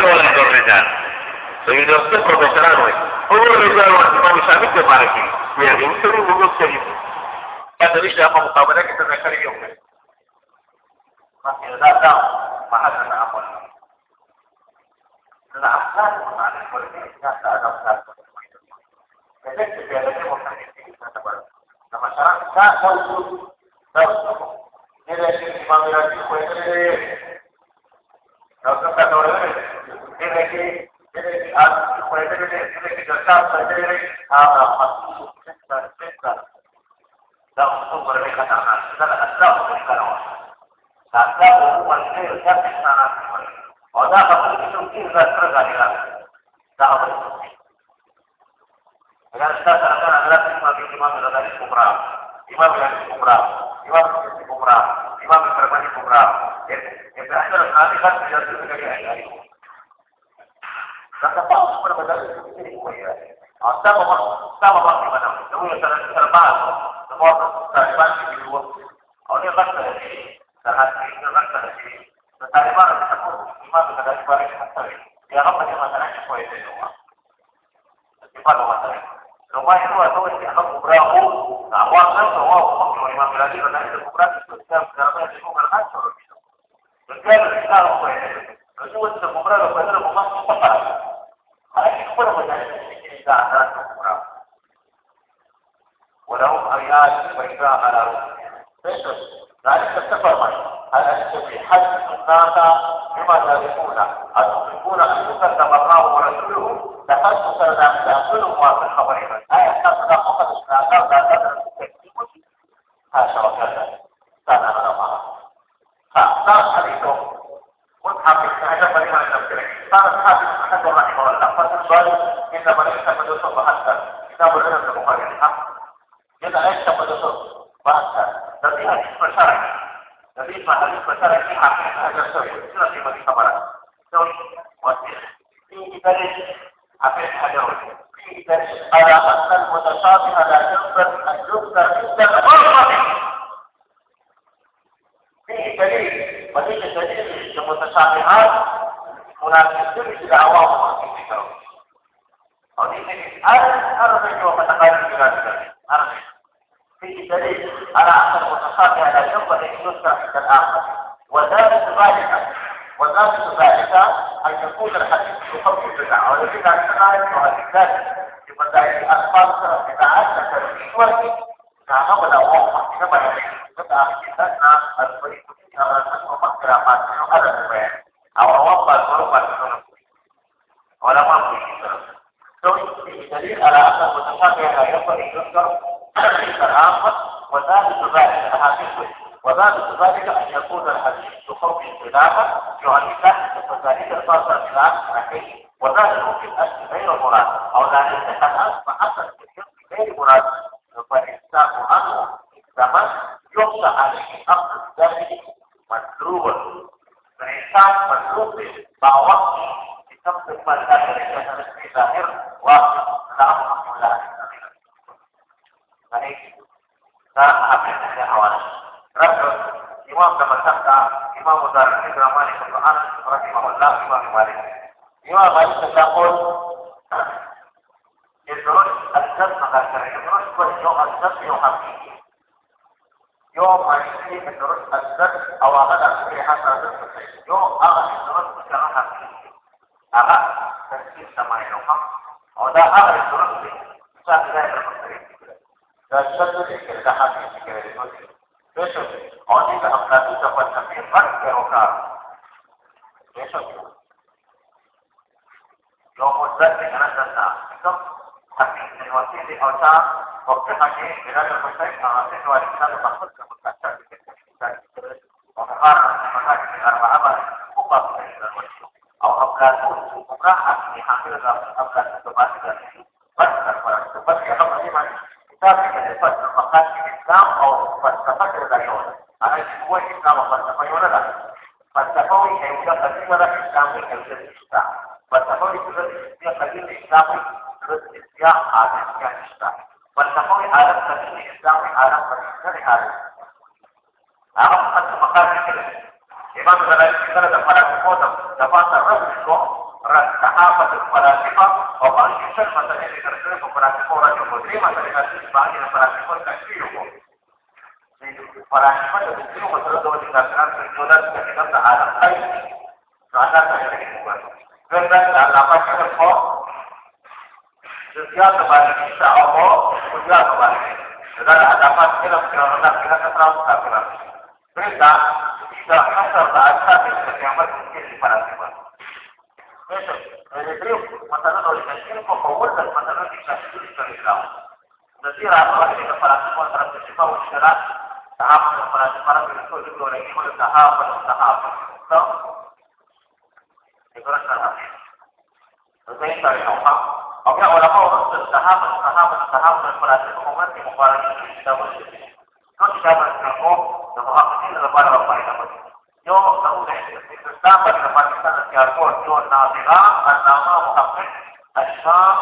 rijal wa rijal. Begitu itu profesional weh. Hanya rijal wa imam Syafi'i ke baraki. Ya, ini sering gugur serius. Kata ini siapa mukabara kita zakari yang weh. Masih datang, mahal dan apa. Karena asal mengenai politiknya ada asal. Jadi sebenarnya bukan itu kita baru. La masyarakat tak tahu, tahu. Ini dari Imam Razi, kuasa Ah, imam dari kubra, imam yang kubra, imam yang kubra, imam. Yang kan Kata Kubra itu kita sekarang itu ذلك السفر معي. هذا الشيء حسب الناس بما تدركون أن تدركون أن يسلم الله ورسوله؟ تحسسا لم تأكلوا ما في الخبر لا يحتاج إلى فقط استعداد لا تدرك تكذيب هذا وكذا كان هذا معه فأخبار حديثه. مصحف هذا مريم عن نفسه كان أصحاب الحجر رحمه الله فالسؤال إنما ليس مدرسة حتى. كتاب العلم تناسب دعواهم في ذكرهم ولذلك أنا أرجع وأتقابل بذلك أرجع فيه دليل على أن المتخاطي على شرطة ينسى عند الآخر وذلك ذلك وذلك ذلك أن يكون الحديث يخرج بدعة ولكن أنا أرجع ذلك لمدعي الأخبار تتعلق بالشوكة تعمل وقت كما يجب أن يكون الطريق في أرسل ومكرامات وعدم بيان أو اوقع الفروق الحنف ولا فرق ثم على ان المتشابه لا يصل يذكر العامة وثالث ذلك ذلك ان يكون الحديث بخوف الخلافة يعرفه فذلك الفاصل خلاف صحيح وذلك في الاصل غير مراد أو ذلك قد اصبح أصلا في الحفظ غير مراد Oni ga naplatu za pa sam je pak roka. Eso je. Lo mozat je na sana. Sam tapi ne wasi de hota وقت حاجه بلاد المشترك مع سنه والانسان المحفوظ كمتاثر وقرار المحاكم الاربعه وقف او افكار وقراحه في حافله افكار berat sahabat kepada orang orang dua tingkatan terjodoh dengan alam lain. Kerana tak. Kita tidak tak yang mungkin para sifat. Eso, el hebreo, masalah orientación por favor dan masalah dikasih dari Islam. Jadi apa kita para semua sifat usaha tahap para para itu itu orang ini tahap tahap. So, itu adalah Saya cari apa? Apa ulama orang tahap tahap tahap dan umat yang mubarak itu tidak bersih. Kalau tidak bersih, dan mengakhiri lepas apa yang dapat. يوم سعود استقبل لباكستان السياركور جون ناظرة النامة محقق الشام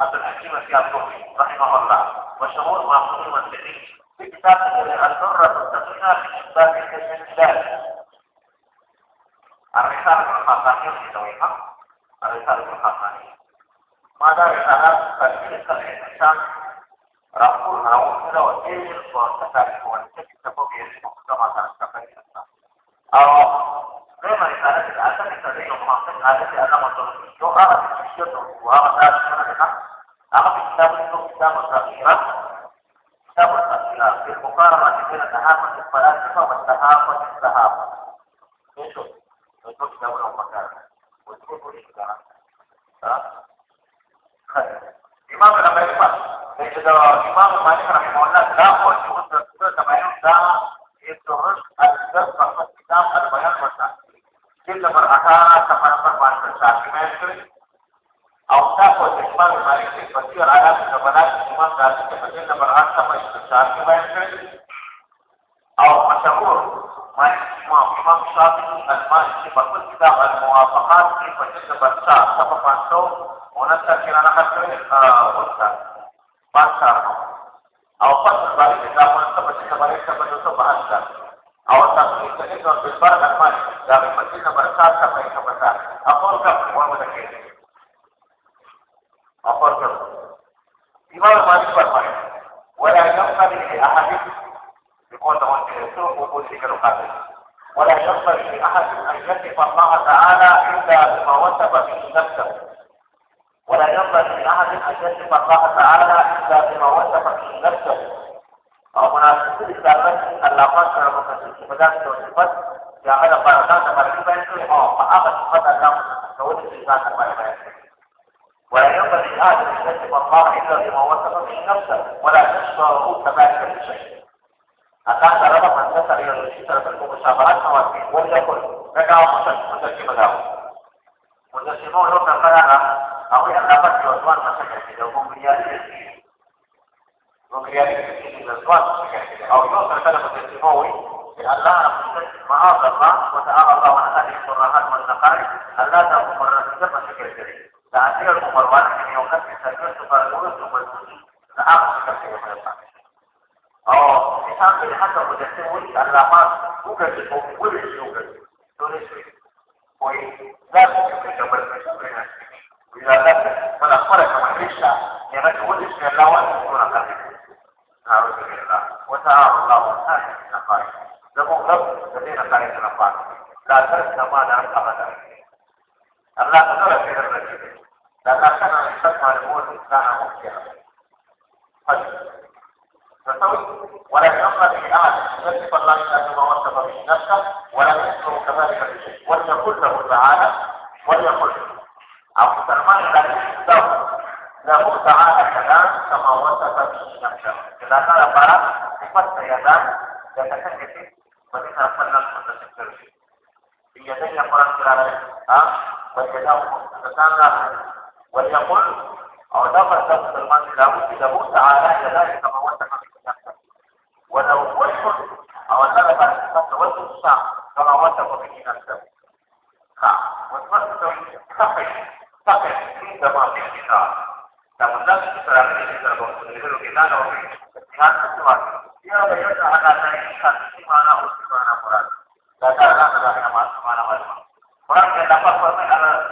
عبد الحكيم السياركوري رحمه الله وشهور محمود المنزلي في كتاب الدرة المستقيمة في كتاب الكشف الجلال الرسالة الخاصانية في دويمة الرسالة الخاصانية ماذا رسالة تشكيل الإنسان رسول هاوكرا وإيه وتفاعل وانتكتبوا بإسمه كما تنستقل الإنسان Gracias. دا پر بیان ورته جلد نمبر 18 صفحه نمبر 560 کې مېشل او تاسو د اجمال مالک په پتی او عادت د بلاد امام داسې په جلد نمبر 8 صفحه 64 کې مېشل او مشهور مالک امام امام شافعي المان چې په خپل کتاب الموافقات کې په جلد نمبر 4 صفحه 569 کې راغلي او پس باندې دا په څه باندې څه باندې څه باندې أو تقريب اذن بالفرد المال لابد مسجد نمبر 7 کا پیسہ بتا اپور کا وہ مدکے اپور کا دیوار مالک پر مال ولا يقبل من احد يقول ده وانت يسوق وقول ذكر قاتل ولا يبقى احد ان يكف الله تعالى الا بما وثب به نفسه ولا يقبل من احد ان يكف الله تعالى الا بما وثب به نفسه مناسب الإسلام الله قصر مكتب مدان توصيفات يعمل بركات مرحبا يسوع فأخذ فتى لهم كون الإنسان مرحبا ولا ينبغي هذا يكذب الله إلا بما وصف به نفسه ولا تشعره كما يكذب شيء أكان ربما من نسر إلى الوشيطة بالمشابهات نواتين وليقل نجاو مسجم له والنسيمون لهم فلانا أو أن أفضل وزوان مسجم في دوم ريال وكريالي إلى الظلم أو يوصل سلف السماوي بأن لا نقصد معاصي الله وتعالى الله عن هذه الشراهات والنقائص ألا تقوم الرسول بشكل جديد تعزير الممرات من يخفف يوسف الوسط والوجود فأخذ كثير من القائد أو في تأخير حتى متسوي علامات توجد وولد يوجد تونسي ولا توجد بالمسؤولين وإذا لا فلا فرق ما ليس يرد ولد من الله وأن يكون قريبا أعوذ بالله وتعالى الله والآية من قائل لهم رب الذين قائد الأقوال لا ترك مالا أبدا الله تدرك في الرجل لأن كان يستطيع الموت كان ممكنا طيب فسوي ولم يقبل بأحد يصف الله إلا بما وصف به نفسه ولم يذكر كذلك بشيء وليقل له تعالى وليقل أو سلمان لا يشرك له تعالى كلام كما وصف به نفسه إذا قال برا صفت يدان يتكتف وذكر فن المتسكر بيديه قرأت على ها ويداه مستسان له وليقل أو دفع سبب المال له له تعالى يدان كما وصف به نفسه ولو وجه أو ثبت صفة وجه الشعب كما وصف به نفسه ها وتمثل صفح صفح عندما في الكتاب Kemudian keterangan ini terbukti dari kita kalau dengan sesuatu. Dia berkata akan naikkan di mana di mana murad. Dasar adalah nama mana mana. Orang yang dapat bermain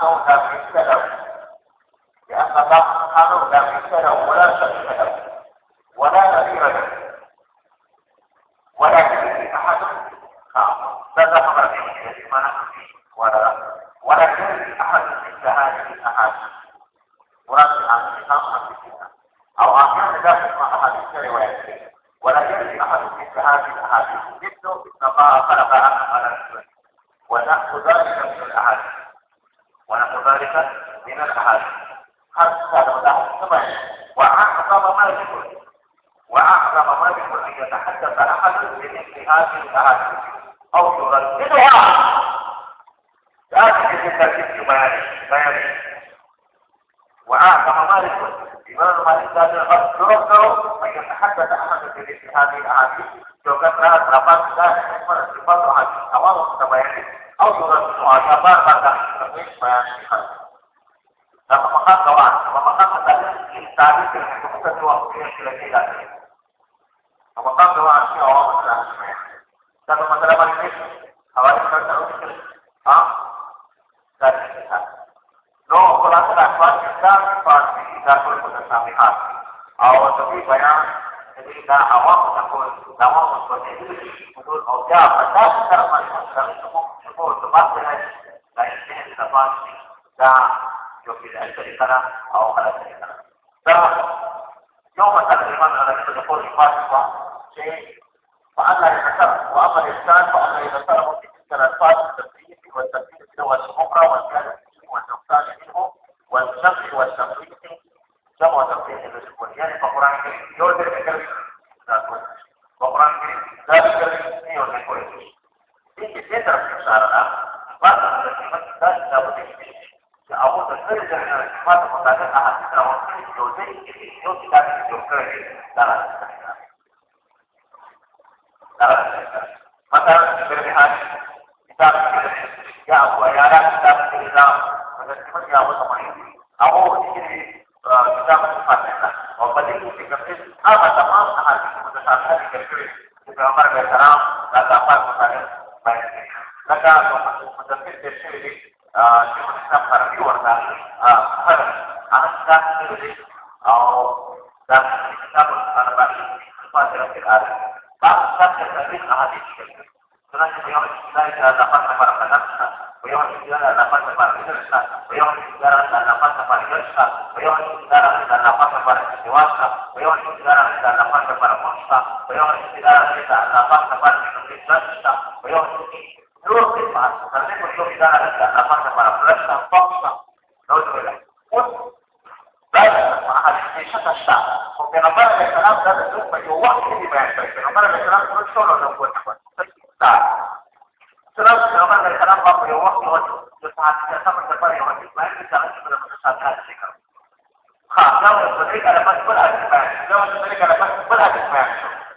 don't have ونحو ذلك من الأحاديث لو له السمع وأعظم ما يكون. وأعظم ما يكون أن يتحدث أحد بمثل هذه الأحاديث أو يرددها التركيب في بيان بيان وأعظم ما يكون. إمام مالك هذا يرد أن يتحدث أحد بمثل هذه الأحاديث لو كان رفض ذلك صفات أمام التبيان أو يرد معتبر بعد تقويم بيان الخلق لما مقام طبعا لما مقام مثلا تعريف الحكومة الوقتية التي لا تجد ومقام طبعا في عوامل الأسماء لما مثلا ما يجيش حوالي خمسة أو ستة ها ذلك لو خلاصة الأحوال الإسلام فاسي إذا كل متسامحات أو تبي بيان jadi kita awam takut dalam seperti itu تدري بقى عواقب تكون عواقب وتأثير حدود أوجاع فتأثر مشهد شهور تبطل لا ينتهي التفاصيل ده يفيد الشركة أو على الشركة ده يوم تقريبا على تدخل الفاتحة شيء فأنا يتسرق وأما الإنسان فأنا يتسرق في تلك الألفاظ التفكير والتفكير في دول أخرى والكلام والنقصان منه والشمس والشمس Siamo da prendere su quotidiani, ma pure di ordine che cresce da questo. Ma pure anche da crescere di ordine questo. Quindi se tra più sarà, basta che si faccia da da poter se ha avuto il vero genere di fatto con la terra a tra un figlio sekarang nggak dapat misalnya bayangin. Maka menjadi definisi eh, cuma Islam para keluarga per anak sendiri. Oh, dan kita berharap kepada kita. Bangsa terjadi ahli karena kita. Tidak dapat dapat kepada kita. Beliau tidak dapat kepada kita. Beliau tidak dapat kepada dewasa beliau tidak dapat kepada monster beliau la, la parte parte lo que es plástica, pero luego que pasa, también yo mirar a la, la parte para plástica, pausa, no es verdad. بس مع الشاشة الشعب وكنمبر الاسلام ده بسوق يوحي لي بقى كنمبر الاسلام كل شغل ولا كل حاجة سلام كنمبر الاسلام بقى يوحي وجهه بس عن الاسلام ده بقى يوحي ما يمكن تعمل كده من الشاشة هذا الشكل خلاص لو الطريقة لما تقول هتسمع لو الطريقة لما تقول هتسمع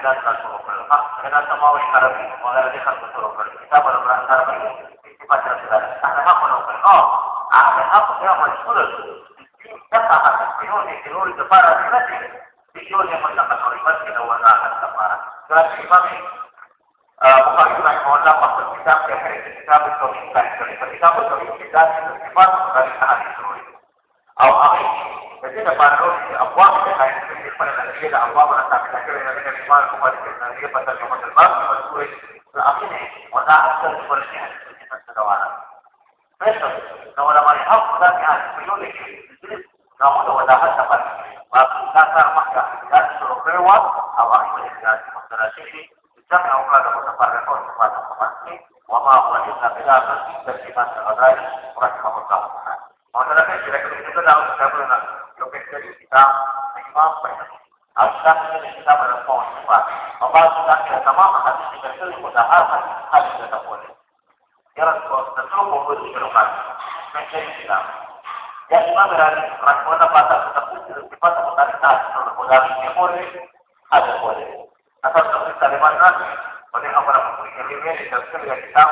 berbalik akan tidak terlalu karena semua orang Arab mengenai dekat betul kita benar-benar Arab ini sifat yang sudah ada apa pun oh ada apa yang masyhur kita akan bingung di seluruh kepala kita bingung yang mendapat olibat kita wanakan kepala surat imam Bukhari rahimahullah maksud kita dari kitab Tauhid dari kitab Tauhid kita sifat dari hadis Rasul. Au akhir jadi dapat roh di Allah kita kain ini pada ada Allah merasa kita kira dengan iman kepada kita dia pada zaman depan bersuai akhirnya wala asal seperti kita sedawara. Besok kalau ada mari hak dan ya ini kamu dah wadahat dapat waktu kasar maka dan suruh lewat awak ini dari masalah sini Jangan Allah ada mutafar rekor kepada pemasti Wama Allah illa bila bersifat sebagai Rahimahullah Masalah saya kira-kira itu dalam kita benar Jokin jadi kita Imam banyak الشخص الكتاب الرسول والصفات وبعض ذلك تماما حديث يكفر متعافى هذه تقول يرى تسوق وجود الشروقات من شيء الكتاب yang imam berani rakyatnya pada tetapi sifat otoritas dari yang boleh ada boleh atau seperti kalimat nanti pada apa yang mempunyai kalimat di dalam kita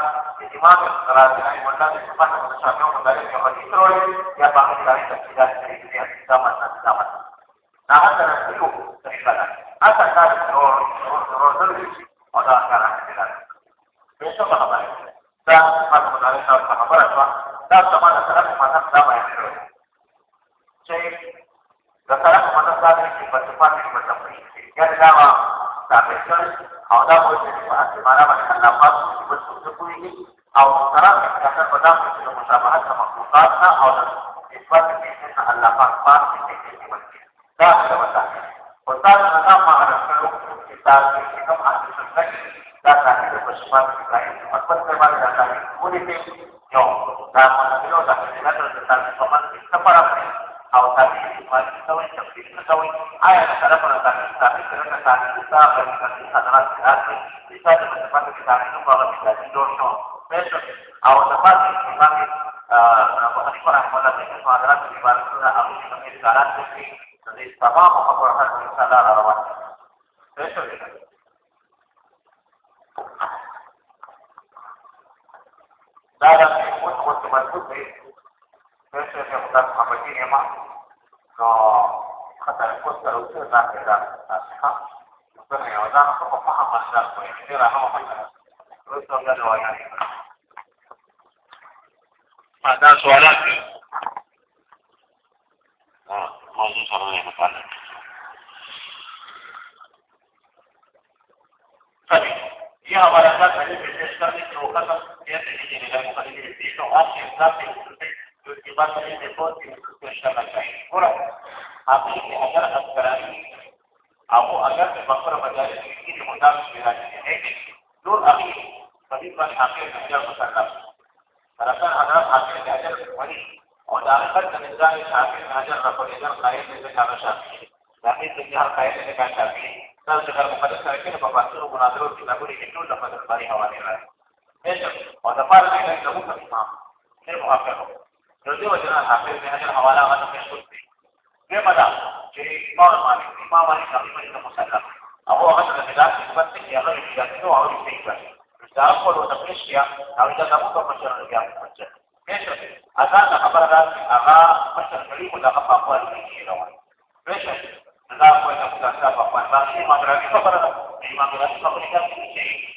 imam berani yang di sifat otoritas yang dari yang kontrol yang bangun dari tidak dari dunia هغه سره یو صحیفه ده اصل دا روزل او دا کار کړه نو څه خبره ده دا خاصه مدارې دا خبره ده دا سما د سره په مطلب دا بیان شوی چې د سره په مطلب دا دی چې په صفات کې مطلب دی یعنې دا ما دا پېښه او دا مو چې په معنا باندې الله پاک په څه پوهیږي atrás de arte, y sabe que se parte que también un valor que está haciendo yo. De hecho, a otra parte, que va a pasar con la moda de que son atrás de llevar una ambición de carácter que se destapaba para trabajar con esa lara la base. De hecho, لا لا يكون كنت مجهود إيه ليش يا مدرس محمدين يا معلم خطأ الكوستر وصير بعد كده أصحى ada suara nah, masih sama dia jadi ini itu itu Aku agar membakar badan ini di modal sebenarnya ini. Nur Amin, सभी पर आखिर नज़र मुसलम दरअसल अगर आखिर नज़र वही और दाखिल नज़र इस आखिर नज़र रफर नज़र कायद नज़र जाना शामिल दाखिल दुनिया कायद नज़र का शामिल दस जगह मुकदस करके मुबासर मुनाजर और किताबों की टूल लफा दरबारी हवाले रहा बेशक और दफ़ा रहेगा इन लोगों का इमाम फिर मुआफिर हो जो जो वजह आखिर नज़र हवाला वाला में सुनते ये बता कि कौन मालिक دې مدا چې امام مالک امام مالک تقریبا د مسلم او هغه د خلاف نسبت کې هغه د نو هغه په کې دا په ورو د پېښیا او دا د موږ په مشر کې هغه مشه اذان خبره ده هغه مشر کړي خو دا په خپل کې روان مشه دا په دا په دا په باندې ما درته خبره ده امام راځي خبره کوي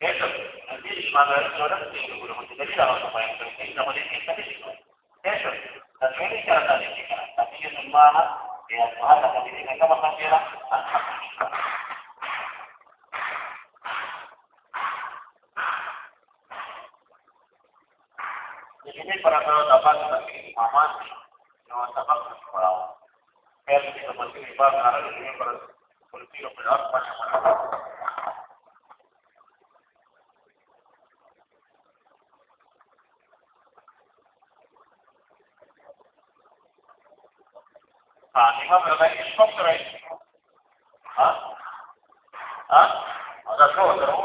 Eso, nanti di mana es ahora, sí, lo que te diga, vamos a poner, pero que estamos en estadística. Eso, la ciencia de Tapi estadística, la ciencia de humana, y la ciencia de la política, estamos también Ini para kalau dapat tapi aman, jangan dapat kalau. Kalau kita masih di bawah, kalau ini para polisi lo berat, macam mana? الارض فالإمام الغني الشطري ها ها هذا شو تروح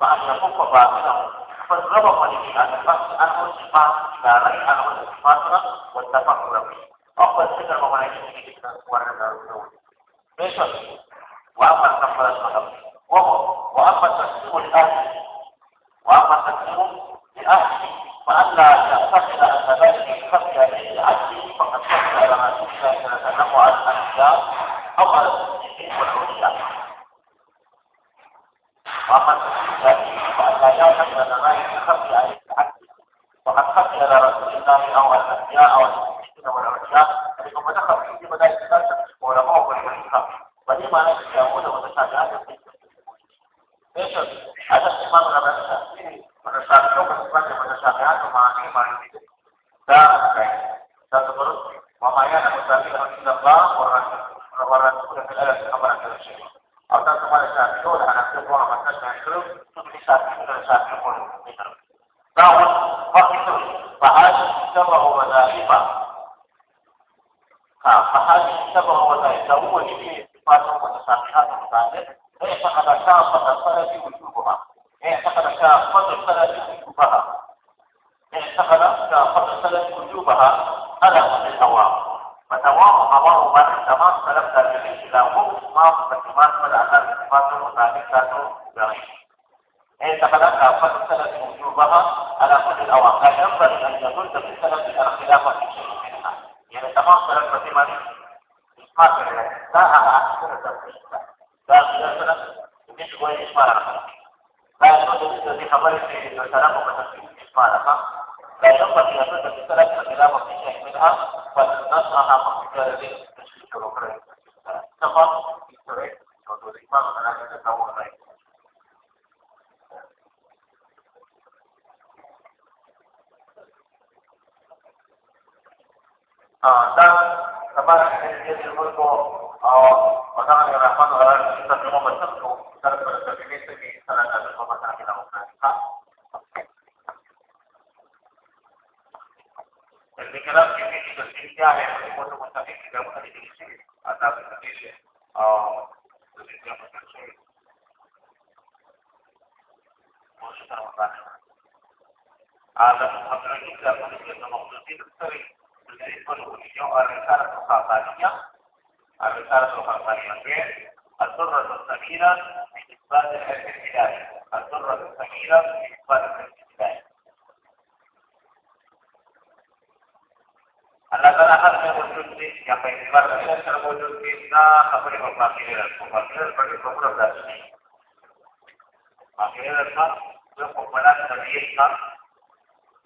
فأن تكف باطله فالربط لشأن أنه صفات إشارة على الفترة والتفكر Eso, a esas semanas la وقت ما فتمان مدعنا صفات وذلك غير اعتقد كافة السلف وجوبها على من الأوام لا ينبغي أن يدل في السلف على خلاف في شيء منها يعني تمام سلف فتمان ما لا أحسن تفسير لا مثلا مش هو إسماعيل لا يجوز في خبر الكلام وتفسير إسماعيل لا ينبغي أن تدرس الكلام الكلام في شيء منها فنصنعها في ذلك Islam adalah pengetahuan lain. dan apa dia ilmu atau pasangan yang rahman orang kita semua bertentu dan berterima Ada masalah kita manusia maksudnya sering menjadi penuhnya orang cara kesabarannya الرسالة الخلقانية الدرة الثمينة في إثبات الحكم الهداية الدرة الثمينة في إثبات الحكم الهداية Allah Ta'ala akan wujud di yang pengibar dan terwujud kita kabel pemakiran pemakiran bagi program dasar pemakiran kan yang pemakiran dari Islam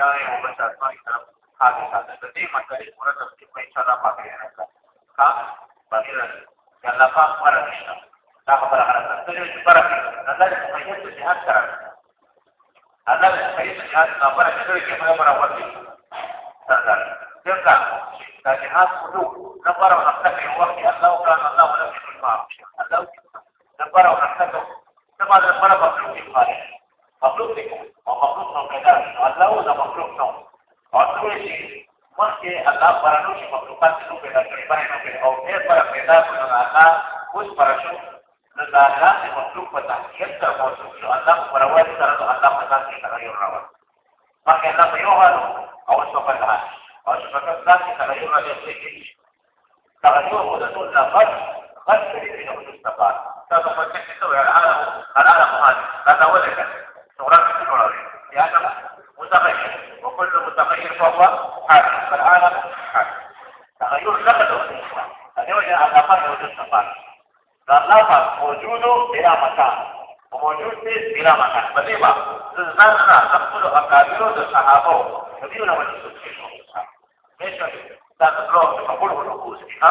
اشاره او بس اطمانی طرف حادثه ده د دې مسلې پوره تفصیل په انشاءالله پاتې راځه کا۔ باندې راځه چې الله پاک مره نشته دا خبره هره څه چې پره الله دې په هیڅ جهاد سره الله دې په هیڅ جهاد نه پره کړی چې موږ مره ورته سردار څنګه دا جهاد خو نه پره وخت په وخت الله او الله ولې الله پرانو چې مخلوقات نو پیدا کړي پای نو پیدا او ډېر پر پیدا کړو نه الله اوس پرشو نو دا الله چې مخلوق په تحقیق سره موصوف شو الله پر وایي سره نو الله په ذات کې تغیر راوړي مخکې الله په یو حال او اوس په بل حال او چې په ذات کې تغیر راځي چې تغیر هو د ټول لفظ غږ کړي دی نو مستفاد تاسو په څه کې وایي العالم العالم هذا دا دا ولکه سورہ کې وایي یا دا متغیر وکړو متغیر په په دې باندې ځان ښه خپل اکابرو د صحابه او نبیونو باندې سوچي شو. مشه دا د پلو په خپل ورو کوس ها؟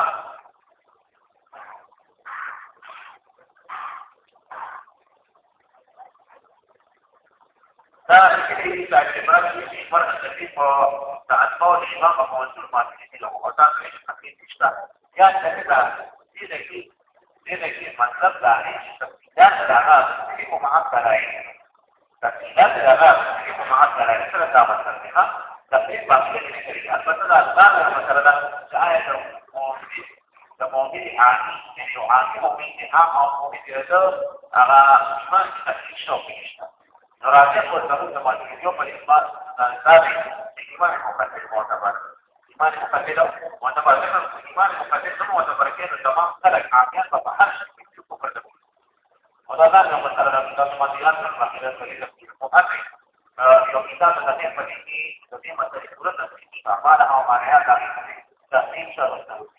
دا چې دا چې مرګ چې مرګ چې په د اسماء او شمع په موضوع باندې له او دا چې تحقیق شته یا چې دا دې دې دې مطلب دا دی چې دا هغه چې کومه اثر راځي hati yang dari sama yang kita. Kalau kita jadi dan kita dari.